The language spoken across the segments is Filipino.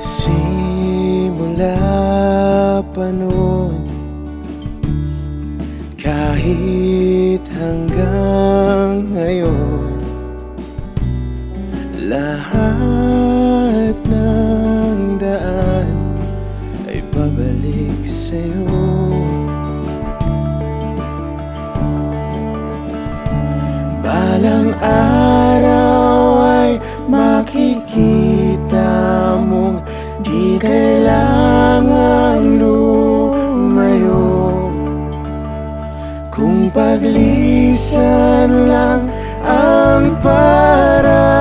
Simula pa noon Kahit hanggang ngayon Kung paglisan lang ang paraan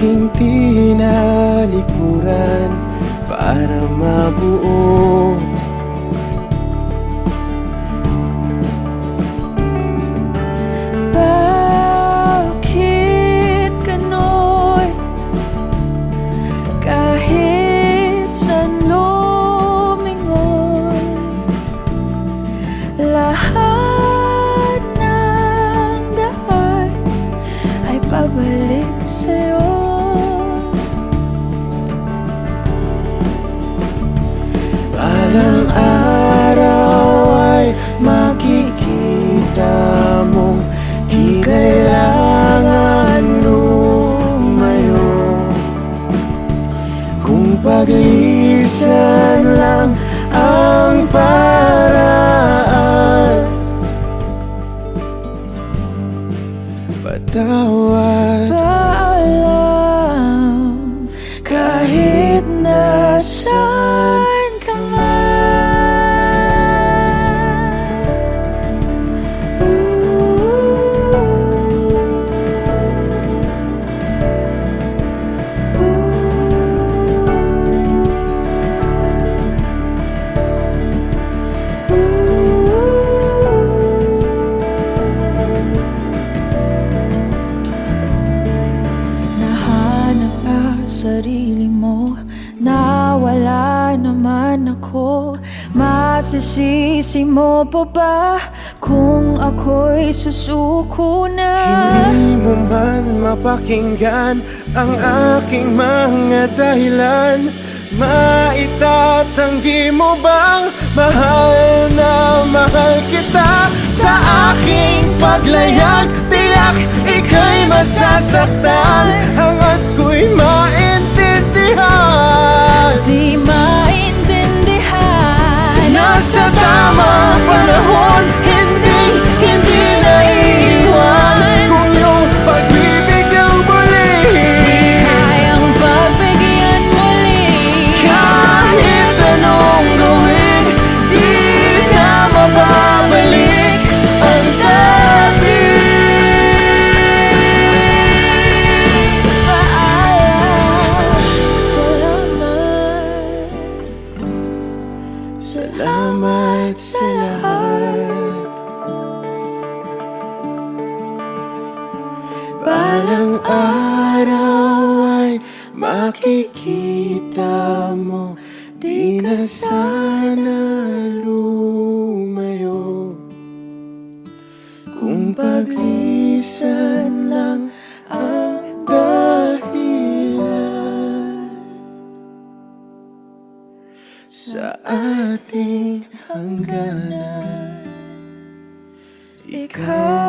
aking tinalikuran Para mabuo Masisisi mo pa ba Kung ako'y susuko na? Hindi mo man mapakinggan ang aking mga dahilan. Maitatanggi mo bang mahal na mahal kita? Sa aking paglayag, tiyak ika'y masasaktan. Hangat ko'y Salamat sa lahat. Balang araw ay makikita mo Di na sana lumayo. Kung paglisan because